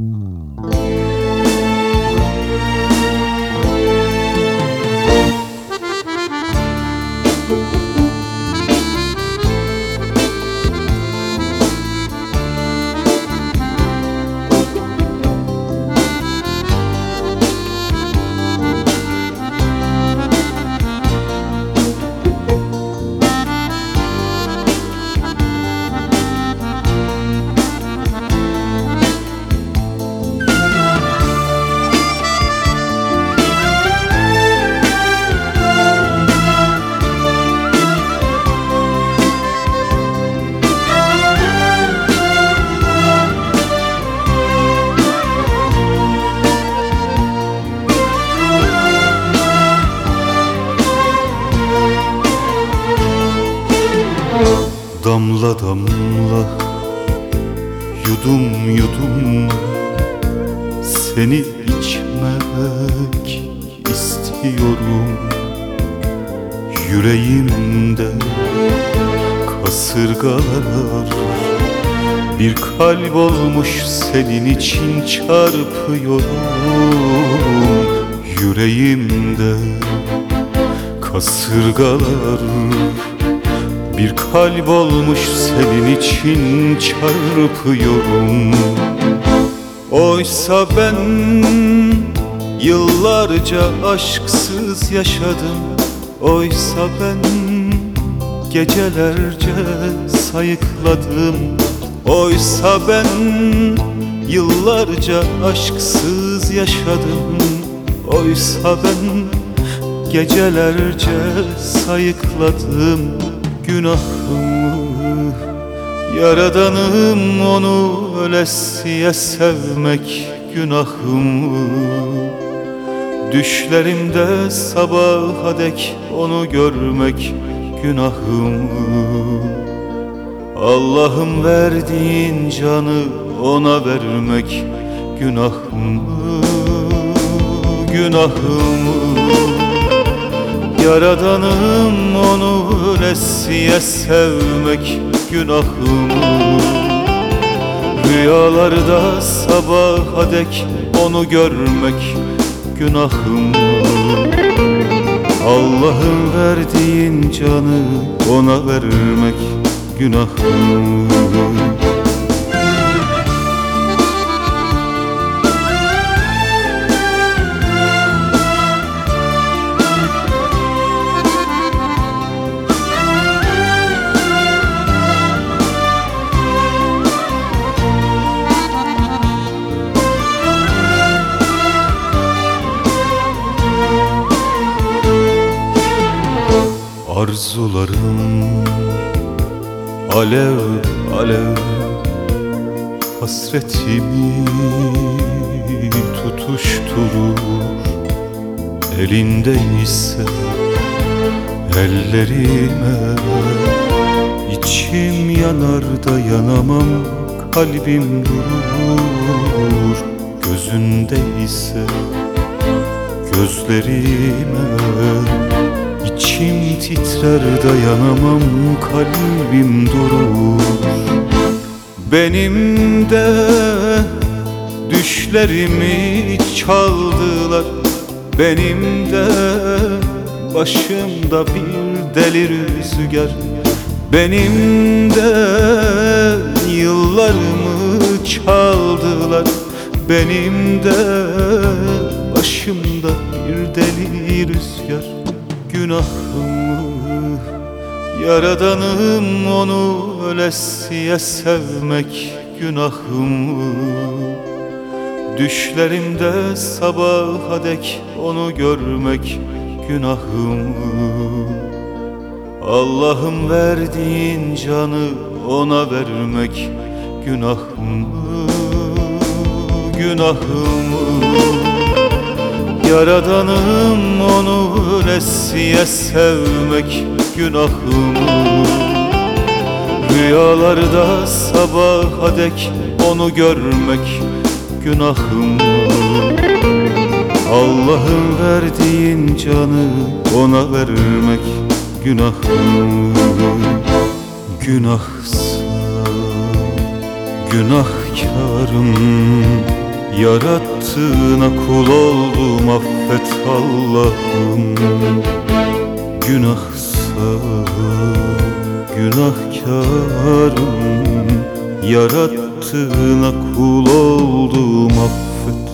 Mm-hmm. Damla damla Yudum yudum Seni içmek istiyorum. Yüreğimde kasırgalar Bir kalp olmuş senin için çarpıyorum. Yüreğimde kasırgalar bir kalp olmuş senin için çarpıyorum. Oysa ben yıllarca aşksız yaşadım. Oysa ben gecelerce sayıkladım. Oysa ben yıllarca aşksız yaşadım. Oysa ben gecelerce sayıkladım günahımı Yaradanım onu ölesiye sevmek günahımı. Düşlerimde sabaha dek onu görmek günahımı. Allah'ım verdiğin canı ona vermek günahımı Günahımı Yaradanım onu ölesiye sevmek günahımı Rüyalarda sabaha dek onu görmek günahımı Allah'ın verdiğin canı ona vermek günahımı Arzularım alev alev Hasretimi tutuşturur. Elinde ise ellerime İçim yanar dayanamam kalbim durur. Gözünde ise gözlerime titrer dayanamam kalbim durur. Benim de düşlerimi çaldılar. Benim de başımda bir deli rüzgar. Benim de yıllarımı çaldılar. Benim de başımda bir deli rüzgar günahımı Yaradanım onu ölesiye sevmek günahımı. Düşlerimde sabaha dek onu görmek günahımı. Allah'ım verdiğin canı ona vermek günahımı Günahımı Yaradanım onu ölesiye sevmek günahımı Rüyalarda sabaha dek onu görmek günahımı Allah'ın verdiğin canı ona vermek günahımı Günahsa günahkarım Yarattığına kul oldum affet Allah'ım. Günahsa günahkarım. Yarattığına kul oldum affet